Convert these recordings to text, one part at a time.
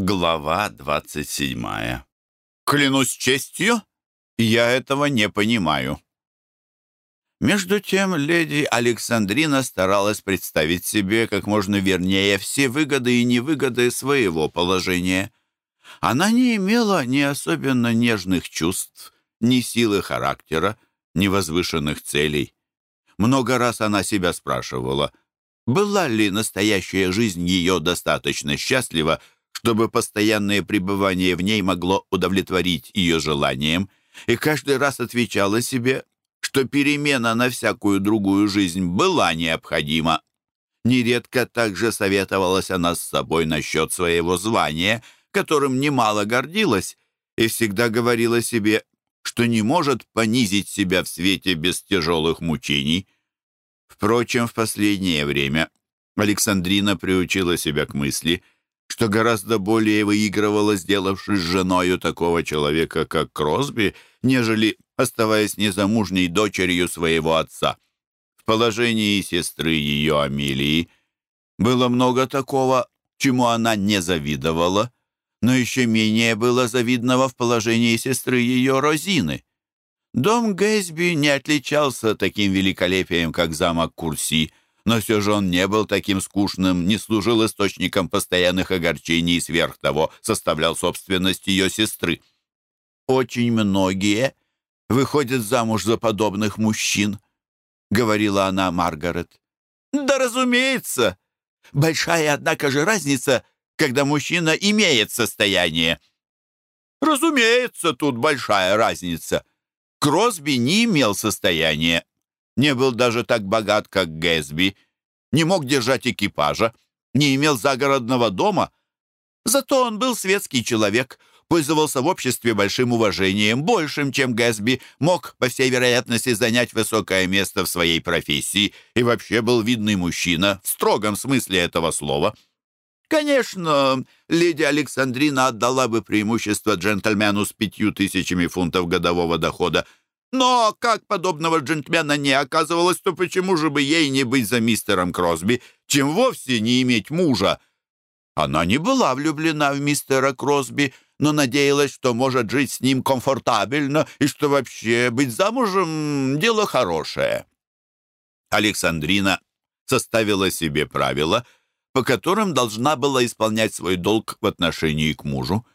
Глава двадцать седьмая. «Клянусь честью, я этого не понимаю». Между тем леди Александрина старалась представить себе как можно вернее все выгоды и невыгоды своего положения. Она не имела ни особенно нежных чувств, ни силы характера, ни возвышенных целей. Много раз она себя спрашивала, была ли настоящая жизнь ее достаточно счастлива, чтобы постоянное пребывание в ней могло удовлетворить ее желаниям, и каждый раз отвечала себе, что перемена на всякую другую жизнь была необходима. Нередко также советовалась она с собой насчет своего звания, которым немало гордилась, и всегда говорила себе, что не может понизить себя в свете без тяжелых мучений. Впрочем, в последнее время Александрина приучила себя к мысли — что гораздо более выигрывала, сделавшись женою такого человека, как Кросби, нежели оставаясь незамужней дочерью своего отца. В положении сестры ее Амелии было много такого, чему она не завидовала, но еще менее было завидного в положении сестры ее Розины. Дом Гэсби не отличался таким великолепием, как замок Курси — но все же он не был таким скучным, не служил источником постоянных огорчений и сверх того составлял собственность ее сестры. «Очень многие выходят замуж за подобных мужчин», — говорила она Маргарет. «Да, разумеется. Большая, однако же, разница, когда мужчина имеет состояние». «Разумеется, тут большая разница. Кросби не имел состояния, не был даже так богат, как Гэсби, не мог держать экипажа, не имел загородного дома. Зато он был светский человек, пользовался в обществе большим уважением, большим, чем Гэсби, мог, по всей вероятности, занять высокое место в своей профессии и вообще был видный мужчина в строгом смысле этого слова. Конечно, леди Александрина отдала бы преимущество джентльмену с пятью тысячами фунтов годового дохода, но как подобного джентльмена не оказывалось, то почему же бы ей не быть за мистером Кросби, чем вовсе не иметь мужа? Она не была влюблена в мистера Кросби, но надеялась, что может жить с ним комфортабельно и что вообще быть замужем — дело хорошее. Александрина составила себе правила, по которым должна была исполнять свой долг в отношении к мужу.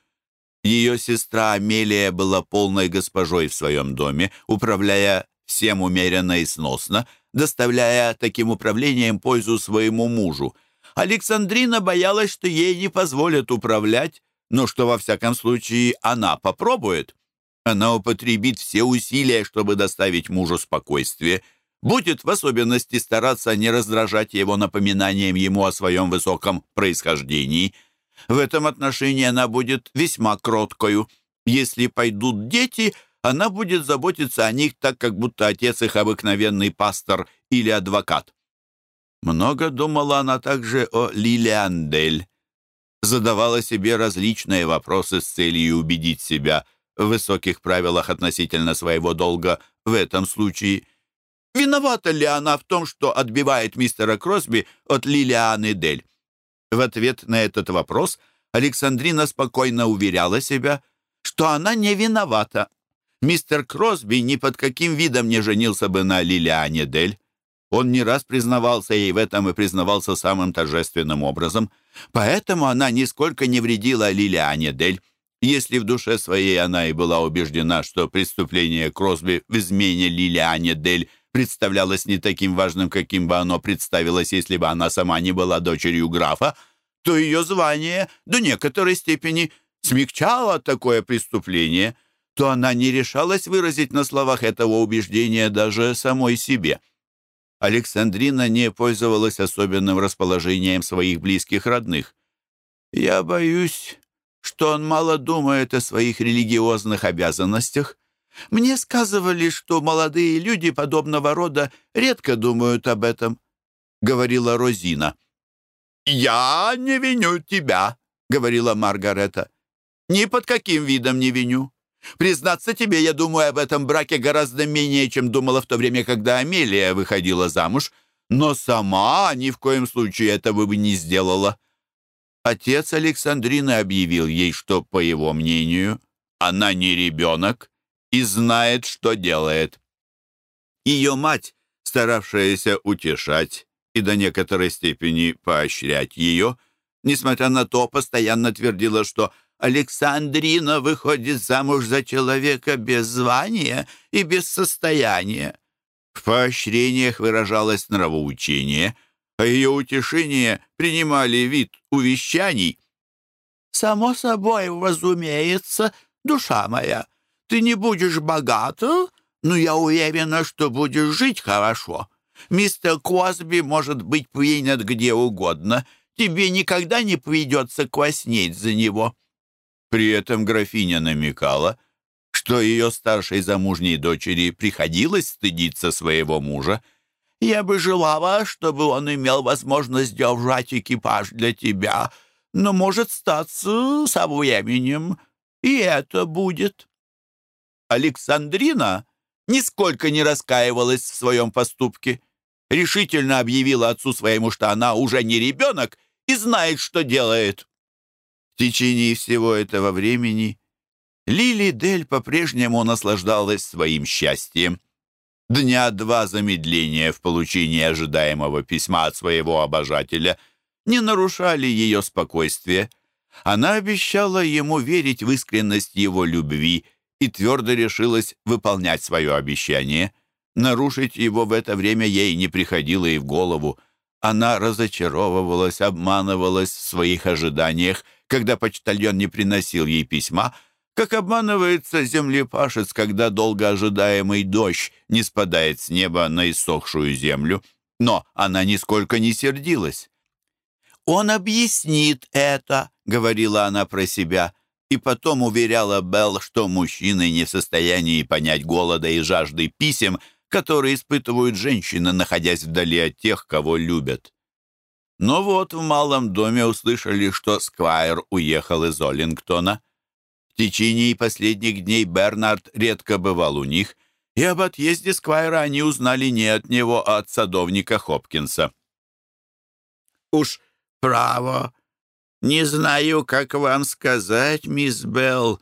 Ее сестра Амелия была полной госпожой в своем доме, управляя всем умеренно и сносно, доставляя таким управлением пользу своему мужу. Александрина боялась, что ей не позволят управлять, но что, во всяком случае, она попробует. Она употребит все усилия, чтобы доставить мужу спокойствие, будет в особенности стараться не раздражать его напоминанием ему о своем высоком происхождении – в этом отношении она будет весьма кроткою. Если пойдут дети, она будет заботиться о них так, как будто отец их обыкновенный пастор или адвокат. Много думала она также о Лилиандель. Задавала себе различные вопросы с целью убедить себя в высоких правилах относительно своего долга в этом случае. Виновата ли она в том, что отбивает мистера Кросби от Лилианы Дель? В ответ на этот вопрос Александрина спокойно уверяла себя, что она не виновата. Мистер Кросби ни под каким видом не женился бы на Лилиане Дель. Он не раз признавался ей в этом и признавался самым торжественным образом. Поэтому она нисколько не вредила Лилиане Дель. Если в душе своей она и была убеждена, что преступление Кросби в измене Лилиане Дель представлялось не таким важным, каким бы оно представилось, если бы она сама не была дочерью графа, то ее звание до некоторой степени смягчало такое преступление, то она не решалась выразить на словах этого убеждения даже самой себе. Александрина не пользовалась особенным расположением своих близких родных. «Я боюсь, что он мало думает о своих религиозных обязанностях», мне сказывали, что молодые люди подобного рода редко думают об этом», — говорила Розина. «Я не виню тебя», — говорила Маргарета. «Ни под каким видом не виню. Признаться тебе, я думаю об этом браке гораздо менее, чем думала в то время, когда Амелия выходила замуж, но сама ни в коем случае этого бы не сделала». Отец Александрины объявил ей, что, по его мнению, она не ребенок и знает, что делает. Ее мать, старавшаяся утешать и до некоторой степени поощрять ее, несмотря на то, постоянно твердила, что Александрина выходит замуж за человека без звания и без состояния. В поощрениях выражалось нравоучение, а ее утешения принимали вид увещаний. «Само собой, разумеется, душа моя, ты не будешь богата, но я уверена, что будешь жить хорошо. Мистер Косби может быть принят где угодно. Тебе никогда не придется кваснеть за него». При этом графиня намекала, что ее старшей замужней дочери приходилось стыдиться своего мужа. «Я бы желала, чтобы он имел возможность держать экипаж для тебя, но может статься со временем, и это будет». Александрина нисколько не раскаивалась в своем поступке. Решительно объявила отцу своему, что она уже не ребенок и знает, что делает. В течение всего этого времени Лили Дель по-прежнему наслаждалась своим счастьем. Дня два замедления в получении ожидаемого письма от своего обожателя не нарушали ее спокойствие. Она обещала ему верить в искренность его любви и твердо решилась выполнять свое обещание. Нарушить его в это время ей не приходило и в голову. Она разочаровывалась, обманывалась в своих ожиданиях, когда почтальон не приносил ей письма, как обманывается землепашец, когда долго ожидаемый дождь не спадает с неба на иссохшую землю. Но она нисколько не сердилась. «Он объяснит это», — говорила она про себя, — и потом уверяла Белл, что мужчины не в состоянии понять голода и жажды писем, которые испытывают женщины, находясь вдали от тех, кого любят. Но вот в малом доме услышали, что Сквайр уехал из Оллингтона. В течение последних дней Бернард редко бывал у них, и об отъезде Сквайра они узнали не от него, а от садовника Хопкинса. «Уж право, «Не знаю, как вам сказать, мисс Белл,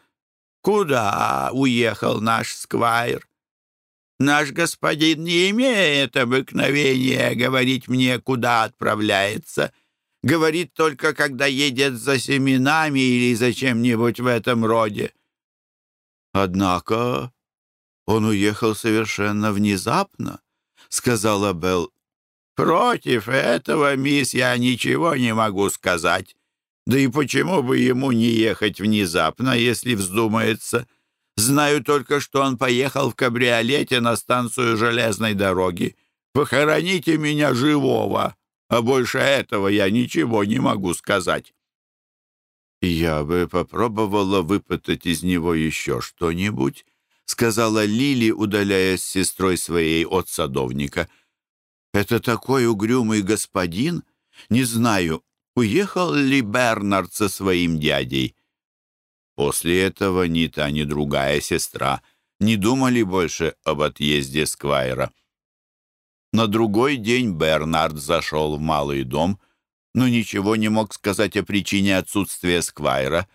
куда уехал наш сквайр. Наш господин не имеет обыкновения говорить мне, куда отправляется. Говорит только, когда едет за семенами или за чем-нибудь в этом роде». «Однако он уехал совершенно внезапно», — сказала Белл. «Против этого, мисс, я ничего не могу сказать. Да и почему бы ему не ехать внезапно, если вздумается? Знаю только, что он поехал в кабриолете на станцию железной дороги. Похороните меня живого, а больше этого я ничего не могу сказать. «Я бы попробовала выпытать из него еще что-нибудь», — сказала Лили, удаляясь с сестрой своей от садовника. «Это такой угрюмый господин. Не знаю, уехал ли Бернард со своим дядей. После этого ни та, ни другая сестра не думали больше об отъезде Сквайра. На другой день Бернард зашел в малый дом, но ничего не мог сказать о причине отсутствия Сквайра.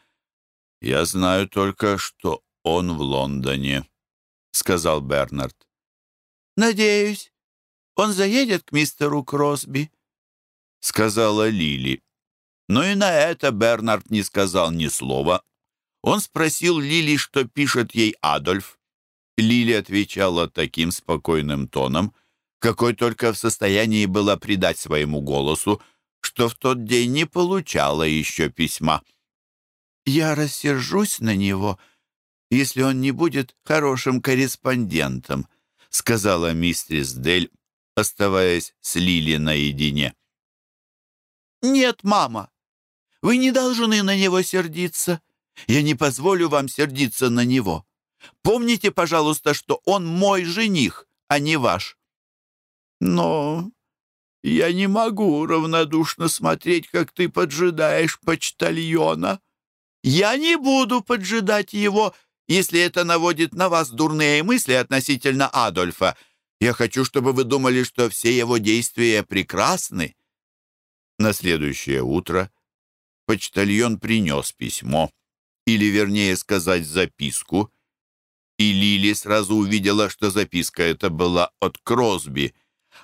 «Я знаю только, что он в Лондоне», — сказал Бернард. «Надеюсь, он заедет к мистеру Кросби», — сказала Лили. Но и на это Бернард не сказал ни слова. Он спросил Лили, что пишет ей Адольф. Лили отвечала таким спокойным тоном, какой только в состоянии была придать своему голосу, что в тот день не получала еще письма. «Я рассержусь на него, если он не будет хорошим корреспондентом», сказала мистерис Дель, оставаясь с Лили наедине. «Нет, мама, вы не должны на него сердиться. Я не позволю вам сердиться на него. Помните, пожалуйста, что он мой жених, а не ваш. Но я не могу равнодушно смотреть, как ты поджидаешь почтальона. Я не буду поджидать его, если это наводит на вас дурные мысли относительно Адольфа. Я хочу, чтобы вы думали, что все его действия прекрасны. На следующее утро почтальон принес письмо, или, вернее сказать, записку, и Лили сразу увидела, что записка эта была от Кросби.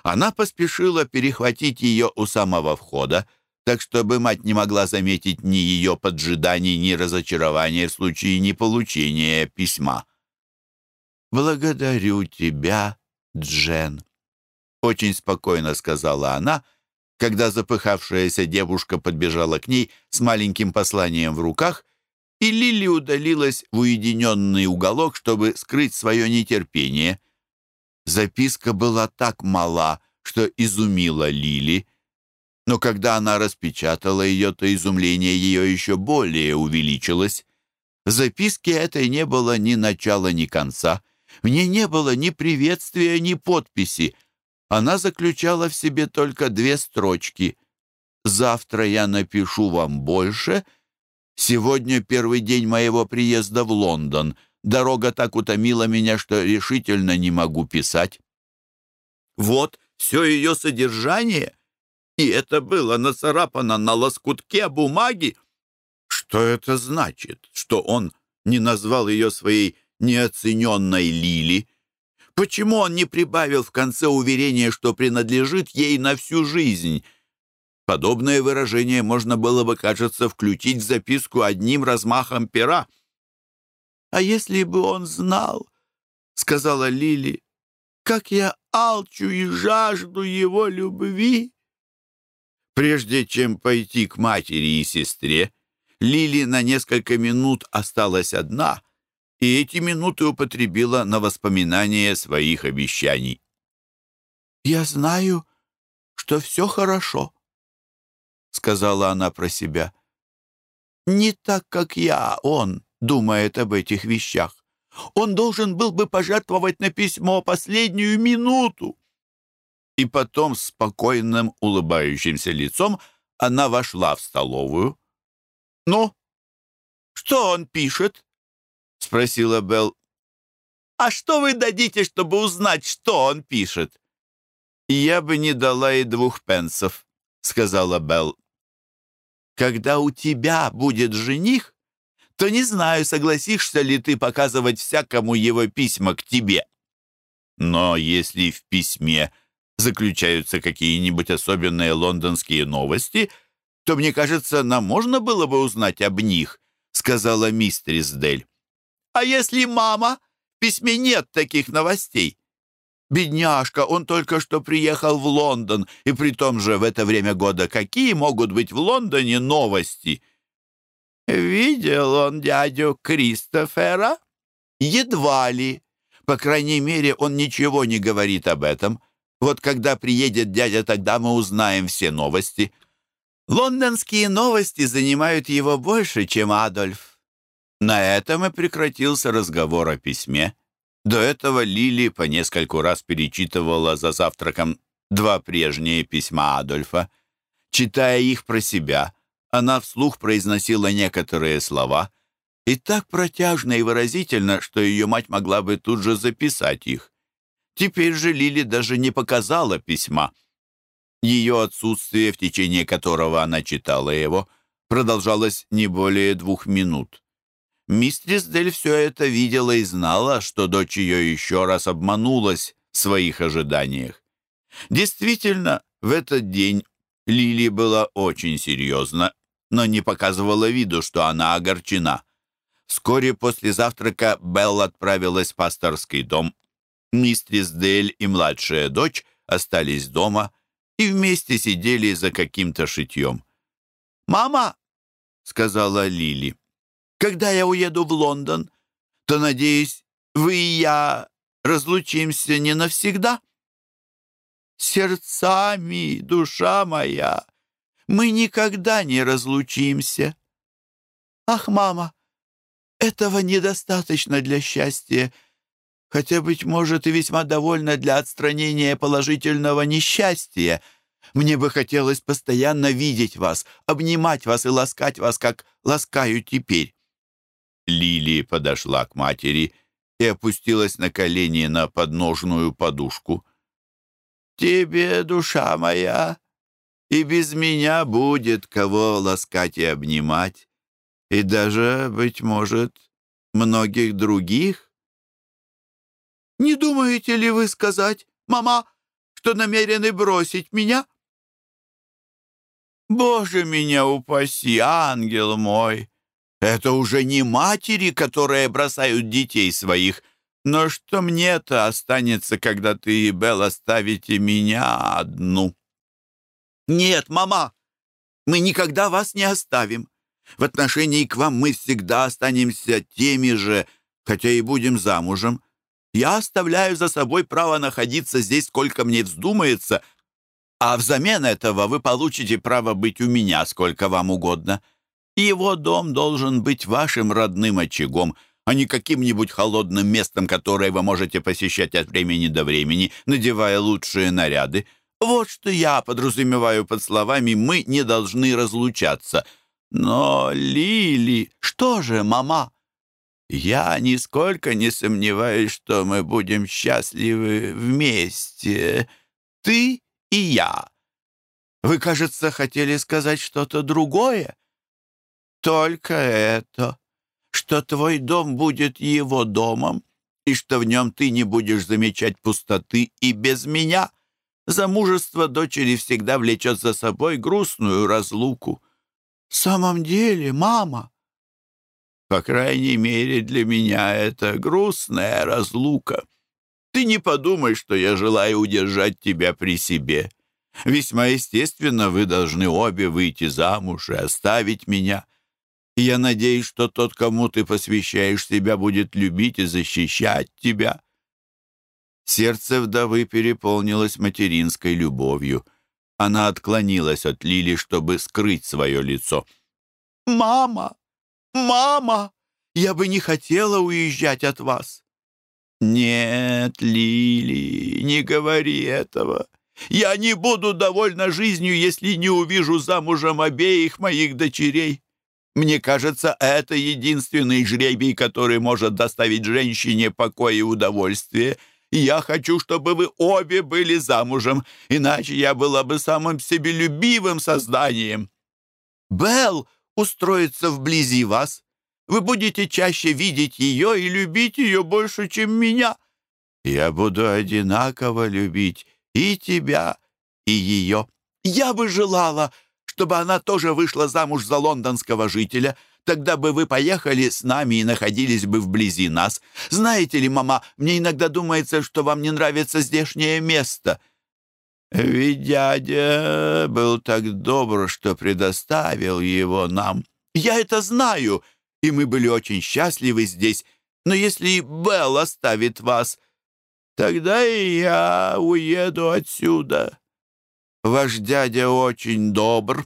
Она поспешила перехватить ее у самого входа, так чтобы мать не могла заметить ни ее поджиданий, ни разочарования в случае неполучения письма. «Благодарю тебя, Джен», — очень спокойно сказала она, когда запыхавшаяся девушка подбежала к ней с маленьким посланием в руках, и Лили удалилась в уединенный уголок, чтобы скрыть свое нетерпение. Записка была так мала, что изумила Лили, но когда она распечатала ее, то изумление ее еще более увеличилось. В записке этой не было ни начала, ни конца. В ней не было ни приветствия, ни подписи. Она заключала в себе только две строчки. «Завтра я напишу вам больше», «Сегодня первый день моего приезда в Лондон. Дорога так утомила меня, что решительно не могу писать». Вот все ее содержание, и это было нацарапано на лоскутке бумаги. Что это значит, что он не назвал ее своей неоцененной Лили? Почему он не прибавил в конце уверения, что принадлежит ей на всю жизнь? Подобное выражение можно было бы, кажется, включить в записку одним размахом пера. «А если бы он знал, — сказала Лили, — как я алчу и жажду его любви?» Прежде чем пойти к матери и сестре, Лили на несколько минут осталась одна — и эти минуты употребила на воспоминание своих обещаний. «Я знаю, что все хорошо», — сказала она про себя. «Не так, как я, он думает об этих вещах. Он должен был бы пожертвовать на письмо последнюю минуту». И потом спокойным улыбающимся лицом она вошла в столовую. «Ну, что он пишет?» — спросила Белл. «А что вы дадите, чтобы узнать, что он пишет?» «Я бы не дала и двух пенсов», — сказала Белл. «Когда у тебя будет жених, то не знаю, согласишься ли ты показывать всякому его письма к тебе. Но если в письме заключаются какие-нибудь особенные лондонские новости, то, мне кажется, нам можно было бы узнать об них», — сказала мистерис Дель. А если мама? В письме нет таких новостей. Бедняжка, он только что приехал в Лондон, и при том же в это время года какие могут быть в Лондоне новости? Видел он дядю Кристофера? Едва ли. По крайней мере, он ничего не говорит об этом. Вот когда приедет дядя, тогда мы узнаем все новости. Лондонские новости занимают его больше, чем Адольф. На этом и прекратился разговор о письме. До этого Лили по нескольку раз перечитывала за завтраком два прежние письма Адольфа. Читая их про себя, она вслух произносила некоторые слова, и так протяжно и выразительно, что ее мать могла бы тут же записать их. Теперь же Лили даже не показала письма. Ее отсутствие, в течение которого она читала его, продолжалось не более двух минут. Мистрис Дель все это видела и знала, что дочь ее еще раз обманулась в своих ожиданиях. Действительно, в этот день Лили была очень серьезна, но не показывала виду, что она огорчена. Вскоре после завтрака Белл отправилась в пасторский дом. Мистрис Дель и младшая дочь остались дома и вместе сидели за каким-то шитьем. «Мама!» — сказала Лили. Когда я уеду в Лондон, то, надеюсь, вы и я разлучимся не навсегда. Сердцами, душа моя, мы никогда не разлучимся. Ах, мама, этого недостаточно для счастья, хотя, быть может, и весьма довольно для отстранения положительного несчастья. Мне бы хотелось постоянно видеть вас, обнимать вас и ласкать вас, как ласкаю теперь. Лили подошла к матери и опустилась на колени на подножную подушку. «Тебе, душа моя, и без меня будет кого ласкать и обнимать, и даже, быть может, многих других. Не думаете ли вы сказать, мама, что намерены бросить меня? Боже меня упаси, ангел мой! Это уже не матери, которые бросают детей своих, но что мне-то останется, когда ты и Белл оставите меня одну? Нет, мама, мы никогда вас не оставим. В отношении к вам мы всегда останемся теми же, хотя и будем замужем. Я оставляю за собой право находиться здесь, сколько мне вздумается, а взамен этого вы получите право быть у меня сколько вам угодно. Его дом должен быть вашим родным очагом, а не каким-нибудь холодным местом, которое вы можете посещать от времени до времени, надевая лучшие наряды. Вот что я подразумеваю под словами «мы не должны разлучаться». Но, Лили, что же, мама? Я нисколько не сомневаюсь, что мы будем счастливы вместе. Ты и я. Вы, кажется, хотели сказать что-то другое? Только это, что твой дом будет его домом, и что в нем ты не будешь замечать пустоты и без меня. Замужество дочери всегда влечет за собой грустную разлуку. «В самом деле, мама...» «По крайней мере, для меня это грустная разлука. Ты не подумай, что я желаю удержать тебя при себе. Весьма естественно, вы должны обе выйти замуж и оставить меня. И я надеюсь, что тот, кому ты посвящаешь себя, будет любить и защищать тебя». Сердце вдовы переполнилось материнской любовью. Она отклонилась от Лили, чтобы скрыть свое лицо. «Мама! Мама! Я бы не хотела уезжать от вас!» «Нет, Лили, не говори этого. Я не буду довольна жизнью, если не увижу замужем обеих моих дочерей. Мне кажется, это единственный жребий, который может доставить женщине покой и удовольствие — я хочу, чтобы вы обе были замужем, иначе я была бы самым себелюбивым созданием. Белл устроится вблизи вас. Вы будете чаще видеть ее и любить ее больше, чем меня. Я буду одинаково любить и тебя, и ее. Я бы желала, чтобы она тоже вышла замуж за лондонского жителя — Тогда бы вы поехали с нами и находились бы вблизи нас. Знаете ли, мама, мне иногда думается, что вам не нравится здешнее место». «Ведь дядя был так добр, что предоставил его нам». «Я это знаю, и мы были очень счастливы здесь. Но если Белл оставит вас, тогда и я уеду отсюда. Ваш дядя очень добр,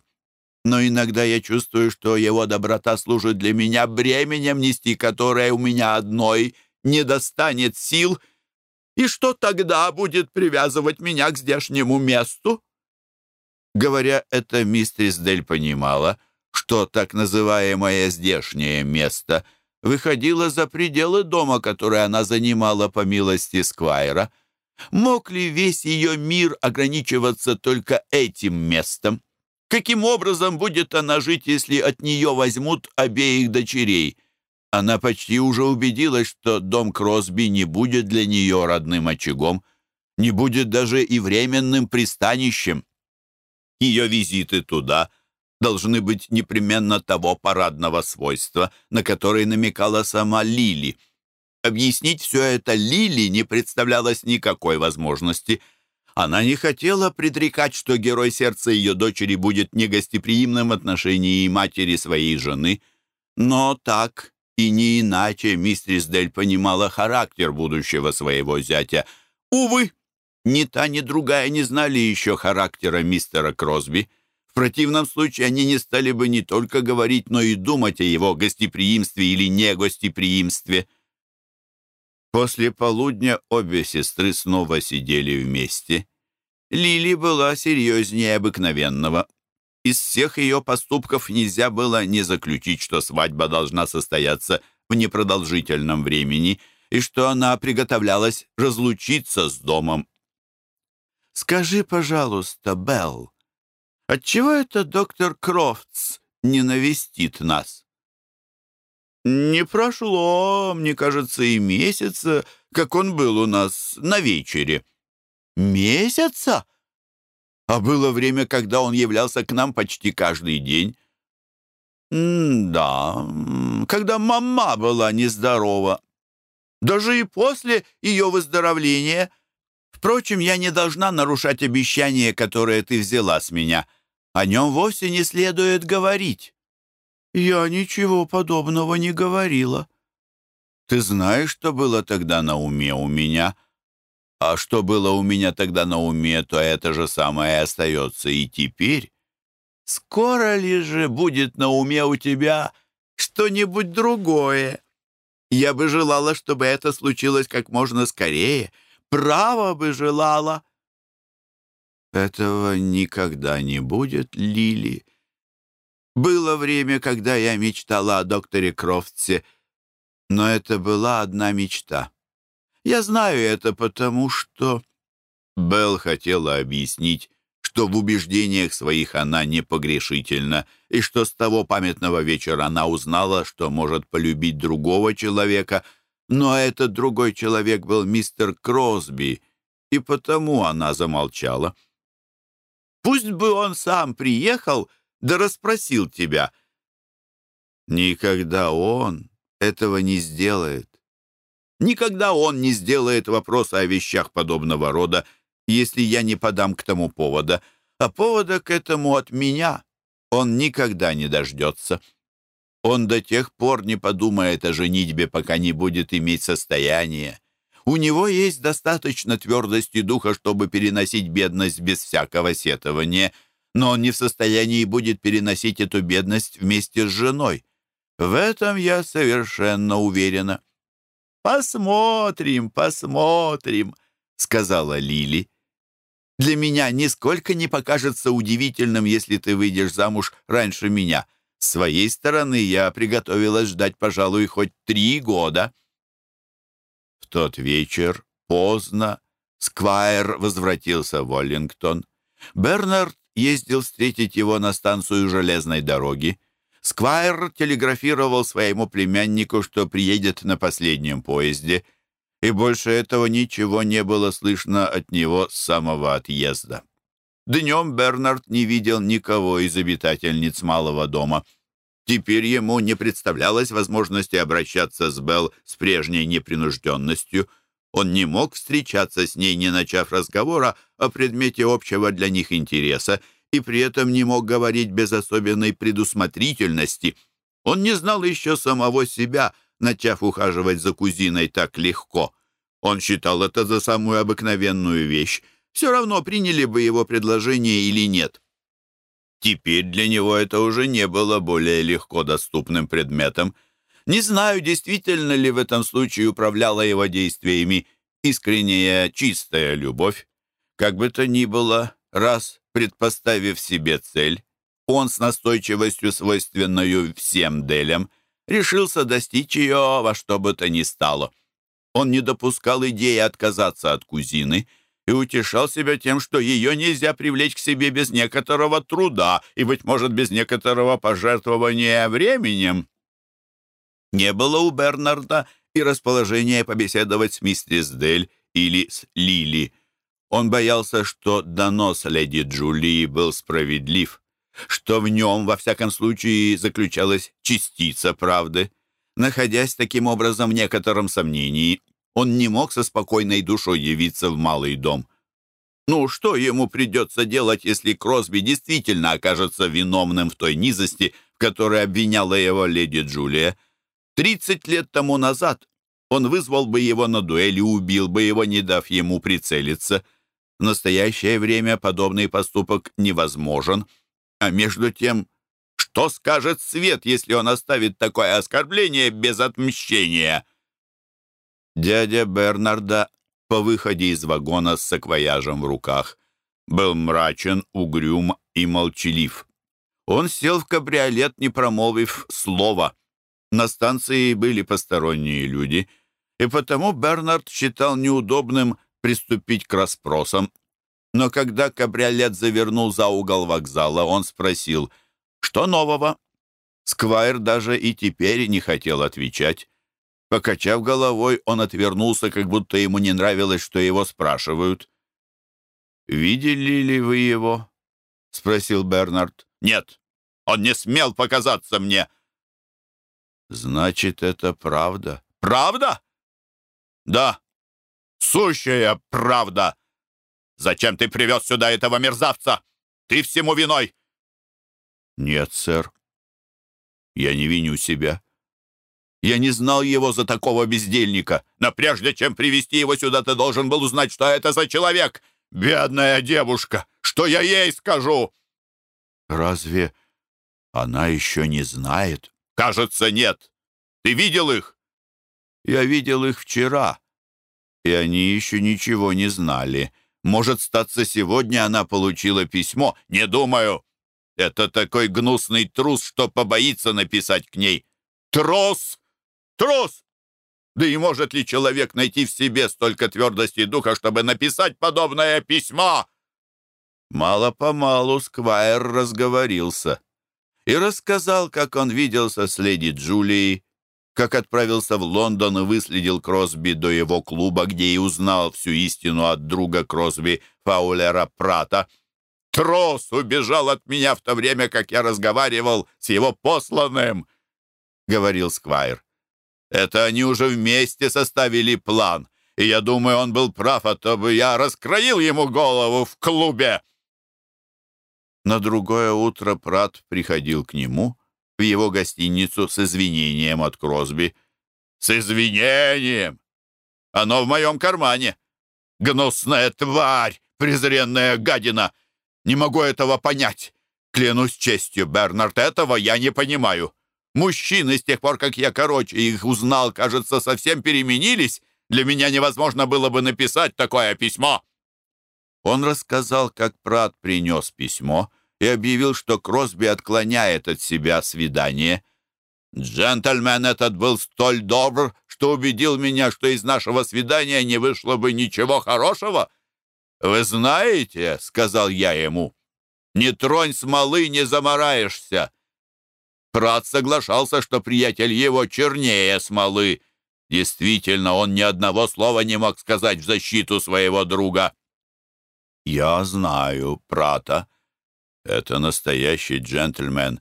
но иногда я чувствую, что его доброта служит для меня бременем, нести которое у меня одной не достанет сил. И что тогда будет привязывать меня к здешнему месту?» Говоря это, мистерис Дель понимала, что так называемое «здешнее место» выходило за пределы дома, который она занимала по милости Сквайра. Мог ли весь ее мир ограничиваться только этим местом? Каким образом будет она жить, если от нее возьмут обеих дочерей? Она почти уже убедилась, что дом Кросби не будет для нее родным очагом, не будет даже и временным пристанищем. Ее визиты туда должны быть непременно того парадного свойства, на который намекала сама Лили. Объяснить все это Лили не представлялось никакой возможности – она не хотела предрекать, что герой сердца ее дочери будет негостеприимным в отношении матери своей жены, но так и не иначе мистерис Дель понимала характер будущего своего зятя. Увы, ни та, ни другая не знали еще характера мистера Кросби. В противном случае они не стали бы не только говорить, но и думать о его гостеприимстве или негостеприимстве. После полудня обе сестры снова сидели вместе. Лили была серьезнее обыкновенного. Из всех ее поступков нельзя было не заключить, что свадьба должна состояться в непродолжительном времени и что она приготовлялась разлучиться с домом. «Скажи, пожалуйста, Белл, Отчего это доктор Крофтс не навестит нас? Не прошло, мне кажется, и месяца, как он был у нас на вечере. Месяца? А было время, когда он являлся к нам почти каждый день. «Да, когда мама была нездорова. Даже и после ее выздоровления. Впрочем, я не должна нарушать обещание, которое ты взяла с меня. О нем вовсе не следует говорить». «Я ничего подобного не говорила». «Ты знаешь, что было тогда на уме у меня?» «А что было у меня тогда на уме, то это же самое остается и теперь». Скоро ли же будет на уме у тебя что-нибудь другое? Я бы желала, чтобы это случилось как можно скорее. Право бы желала. Этого никогда не будет, Лили. Было время, когда я мечтала о докторе Крофтсе, но это была одна мечта. Я знаю это потому, что... Белл хотела объяснить, что в убеждениях своих она непогрешительна, и что с того памятного вечера она узнала, что может полюбить другого человека, но этот другой человек был мистер Кросби, и потому она замолчала. «Пусть бы он сам приехал, да расспросил тебя». «Никогда он этого не сделает. Никогда он не сделает вопроса о вещах подобного рода, если я не подам к тому повода, а повода к этому от меня он никогда не дождется. Он до тех пор не подумает о женитьбе, пока не будет иметь состояние. У него есть достаточно твердости духа, чтобы переносить бедность без всякого сетования, но он не в состоянии будет переносить эту бедность вместе с женой. В этом я совершенно уверена. «Посмотрим, посмотрим», — сказала Лили. Для меня нисколько не покажется удивительным, если ты выйдешь замуж раньше меня. С своей стороны я приготовилась ждать, пожалуй, хоть три года». В тот вечер, поздно, Сквайр возвратился в Оллингтон. Бернард ездил встретить его на станцию железной дороги. Сквайр телеграфировал своему племяннику, что приедет на последнем поезде — и больше этого ничего не было слышно от него с самого отъезда. Днем Бернард не видел никого из обитательниц малого дома. Теперь ему не представлялось возможности обращаться с Белл с прежней непринужденностью. Он не мог встречаться с ней, не начав разговора о предмете общего для них интереса, и при этом не мог говорить без особенной предусмотрительности. Он не знал еще самого себя — начав ухаживать за кузиной так легко. Он считал это за самую обыкновенную вещь. Все равно приняли бы его предложение или нет. Теперь для него это уже не было более легко доступным предметом. Не знаю, действительно ли в этом случае управляла его действиями искренняя чистая любовь. Как бы то ни было, раз предпоставив себе цель, он с настойчивостью, свойственную всем делям, решился достичь ее во что бы то ни стало. Он не допускал идеи отказаться от кузины и утешал себя тем, что ее нельзя привлечь к себе без некоторого труда и, быть может, без некоторого пожертвования временем. Не было у Бернарда и расположения побеседовать с миссис Дель или с Лили. Он боялся, что донос леди Джулии был справедлив что в нем, во всяком случае, заключалась частица правды. Находясь таким образом в некотором сомнении, он не мог со спокойной душой явиться в малый дом. Ну, что ему придется делать, если Кросби действительно окажется виновным в той низости, в которой обвиняла его леди Джулия? Тридцать лет тому назад он вызвал бы его на дуэль и убил бы его, не дав ему прицелиться. В настоящее время подобный поступок невозможен — а между тем, что скажет Свет, если он оставит такое оскорбление без отмщения? Дядя Бернарда по выходе из вагона с саквояжем в руках был мрачен, угрюм и молчалив. Он сел в кабриолет, не промолвив слова. На станции были посторонние люди, и потому Бернард считал неудобным приступить к расспросам. Но когда кабриолет завернул за угол вокзала, он спросил, что нового? Сквайр даже и теперь не хотел отвечать. Покачав головой, он отвернулся, как будто ему не нравилось, что его спрашивают. «Видели ли вы его?» — спросил Бернард. «Нет, он не смел показаться мне». «Значит, это правда?» «Правда?» «Да, сущая правда. Зачем ты привез сюда этого мерзавца? Ты всему виной!» «Нет, сэр, я не виню себя. Я не знал его за такого бездельника. Но прежде чем привести его сюда, ты должен был узнать, что это за человек. Бедная девушка! Что я ей скажу?» «Разве она еще не знает?» «Кажется, нет. Ты видел их?» «Я видел их вчера, и они еще ничего не знали. Может, статься сегодня она получила письмо? Не думаю. Это такой гнусный трус, что побоится написать к ней. Трус! Трус! Да и может ли человек найти в себе столько твердости духа, чтобы написать подобное письмо?» Мало-помалу Сквайр разговорился и рассказал, как он виделся с леди Джулией, как отправился в Лондон и выследил Кросби до его клуба, где и узнал всю истину от друга Кросби, Фаулера Прата. «Трос убежал от меня в то время, как я разговаривал с его посланным», — говорил Сквайр. Это они уже вместе составили план. И я думаю, он был прав, а то бы я раскроил ему голову в клубе. На другое утро Прат приходил к нему в его гостиницу с извинением от Кросби. «С извинением! Оно в моем кармане! Гнусная тварь! Презренная гадина! Не могу этого понять! Клянусь честью, Бернард, этого я не понимаю!» Мужчины, с тех пор, как я короче их узнал, кажется, совсем переменились. Для меня невозможно было бы написать такое письмо». Он рассказал, как Прат принес письмо и объявил, что Кросби отклоняет от себя свидание. «Джентльмен этот был столь добр, что убедил меня, что из нашего свидания не вышло бы ничего хорошего. Вы знаете, — сказал я ему, — не тронь смолы, не замораешься. Прат соглашался, что приятель его чернее смолы. Действительно, он ни одного слова не мог сказать в защиту своего друга. «Я знаю Прата. Это настоящий джентльмен.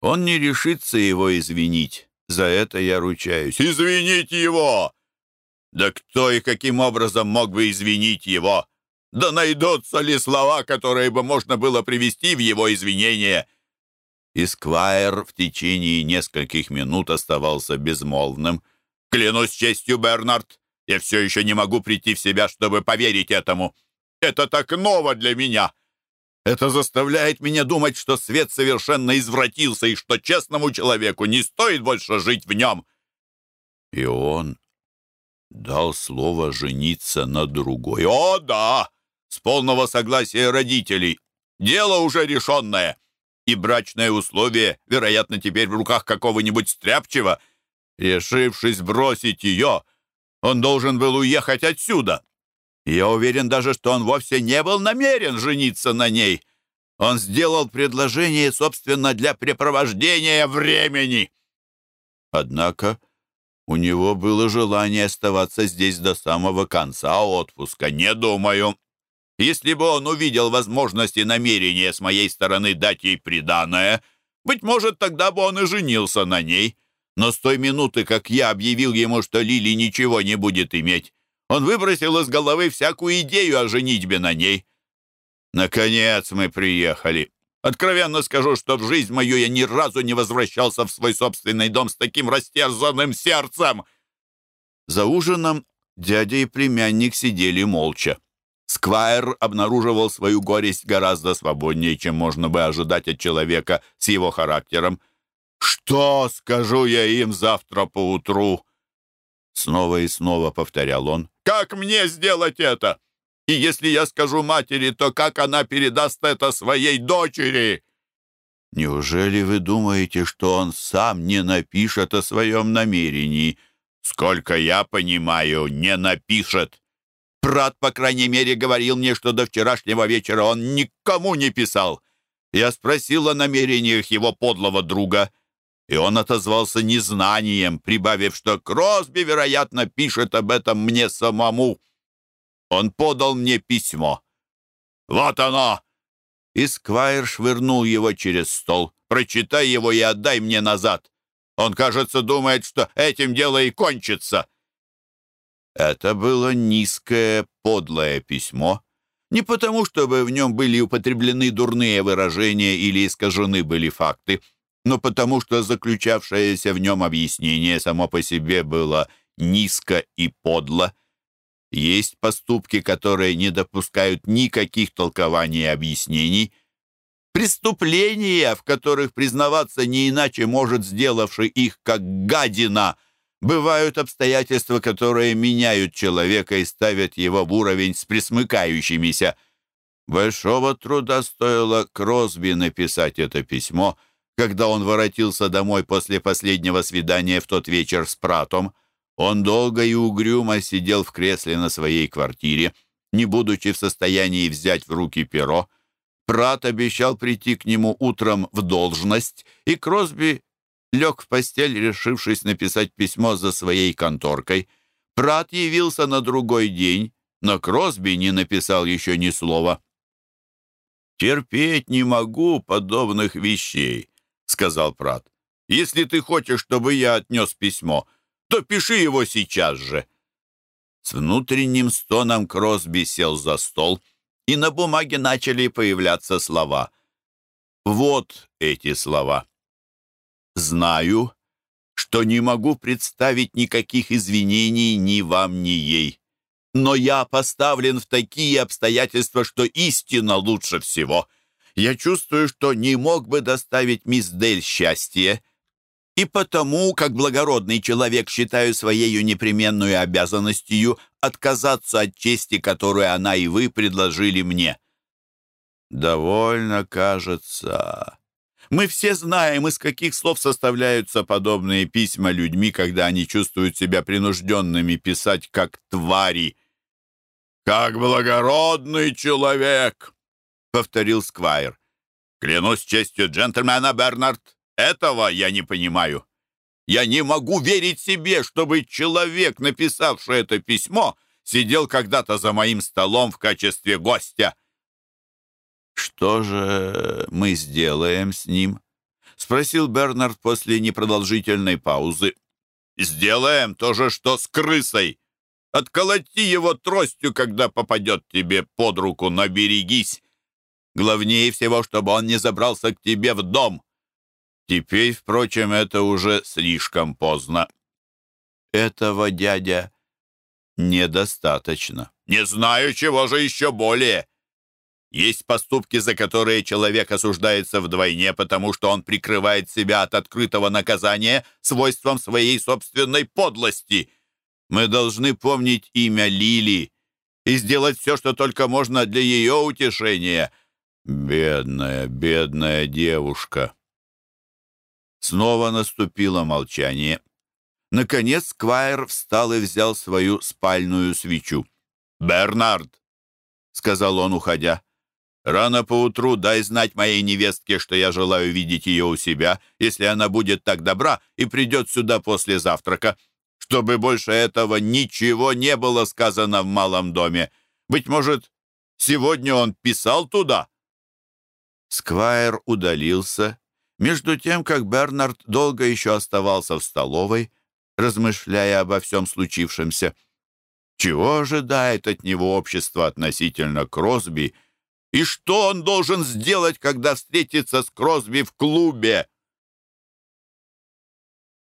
Он не решится его извинить. За это я ручаюсь». «Извинить его! Да кто и каким образом мог бы извинить его? Да найдутся ли слова, которые бы можно было привести в его извинения?» и в течение нескольких минут оставался безмолвным. «Клянусь честью, Бернард, я все еще не могу прийти в себя, чтобы поверить этому. Это так ново для меня. Это заставляет меня думать, что свет совершенно извратился и что честному человеку не стоит больше жить в нем». И он дал слово жениться на другой. «О, да! С полного согласия родителей. Дело уже решенное» и брачное условие, вероятно, теперь в руках какого-нибудь стряпчего. Решившись бросить ее, он должен был уехать отсюда. Я уверен даже, что он вовсе не был намерен жениться на ней. Он сделал предложение, собственно, для препровождения времени. Однако у него было желание оставаться здесь до самого конца отпуска. Не думаю, если бы он увидел возможность и намерение с моей стороны дать ей приданое, быть может, тогда бы он и женился на ней. Но с той минуты, как я объявил ему, что Лили ничего не будет иметь, он выбросил из головы всякую идею о женитьбе на ней. Наконец мы приехали. Откровенно скажу, что в жизнь мою я ни разу не возвращался в свой собственный дом с таким растерзанным сердцем. За ужином дядя и племянник сидели молча. Сквайр обнаруживал свою горесть гораздо свободнее, чем можно бы ожидать от человека с его характером. «Что скажу я им завтра поутру?» Снова и снова повторял он. «Как мне сделать это? И если я скажу матери, то как она передаст это своей дочери?» «Неужели вы думаете, что он сам не напишет о своем намерении?» «Сколько я понимаю, не напишет. Брат, по крайней мере, говорил мне, что до вчерашнего вечера он никому не писал. Я спросил о намерениях его подлого друга, и он отозвался незнанием, прибавив, что Кросби, вероятно, пишет об этом мне самому. Он подал мне письмо. «Вот оно!» И Сквайр швырнул его через стол. «Прочитай его и отдай мне назад. Он, кажется, думает, что этим дело и кончится». Это было низкое, подлое письмо. Не потому, чтобы в нем были употреблены дурные выражения или искажены были факты, но потому, что заключавшееся в нем объяснение само по себе было низко и подло. Есть поступки, которые не допускают никаких толкований и объяснений. Преступления, в которых признаваться не иначе может сделавший их как гадина. Бывают обстоятельства, которые меняют человека и ставят его в уровень с присмыкающимися. Большого труда стоило Кросби написать это письмо, когда он воротился домой после последнего свидания в тот вечер с Пратом. Он долго и угрюмо сидел в кресле на своей квартире, не будучи в состоянии взять в руки перо. Прат обещал прийти к нему утром в должность, и Кросби лег в постель, решившись написать письмо за своей конторкой. Прат явился на другой день, но Кросби не написал еще ни слова. «Терпеть не могу подобных вещей», — сказал Прат. «Если ты хочешь, чтобы я отнес письмо, — то пиши его сейчас же». С внутренним стоном Кросби сел за стол, и на бумаге начали появляться слова. Вот эти слова. «Знаю, что не могу представить никаких извинений ни вам, ни ей. Но я поставлен в такие обстоятельства, что истина лучше всего. Я чувствую, что не мог бы доставить мисс Дель счастье, и потому, как благородный человек, считаю своей непременную обязанностью отказаться от чести, которую она и вы предложили мне. Довольно, кажется. Мы все знаем, из каких слов составляются подобные письма людьми, когда они чувствуют себя принужденными писать как твари. «Как благородный человек!» — повторил Сквайр. «Клянусь честью джентльмена, Бернард, этого я не понимаю. Я не могу верить себе, чтобы человек, написавший это письмо, сидел когда-то за моим столом в качестве гостя. «Что же мы сделаем с ним?» — спросил Бернард после непродолжительной паузы. «Сделаем то же, что с крысой. Отколоти его тростью, когда попадет тебе под руку, но берегись. Главнее всего, чтобы он не забрался к тебе в дом. Теперь, впрочем, это уже слишком поздно. Этого, дядя, недостаточно. Не знаю, чего же еще более. Есть поступки, за которые человек осуждается вдвойне, потому что он прикрывает себя от открытого наказания свойством своей собственной подлости. Мы должны помнить имя Лили и сделать все, что только можно для ее утешения. Бедная, бедная девушка. Снова наступило молчание. Наконец Сквайр встал и взял свою спальную свечу. «Бернард!» — сказал он, уходя. «Рано поутру дай знать моей невестке, что я желаю видеть ее у себя, если она будет так добра и придет сюда после завтрака, чтобы больше этого ничего не было сказано в малом доме. Быть может, сегодня он писал туда?» Сквайр удалился, между тем, как Бернард долго еще оставался в столовой, размышляя обо всем случившемся. Чего ожидает от него общество относительно Кросби, и что он должен сделать, когда встретится с Кросби в клубе?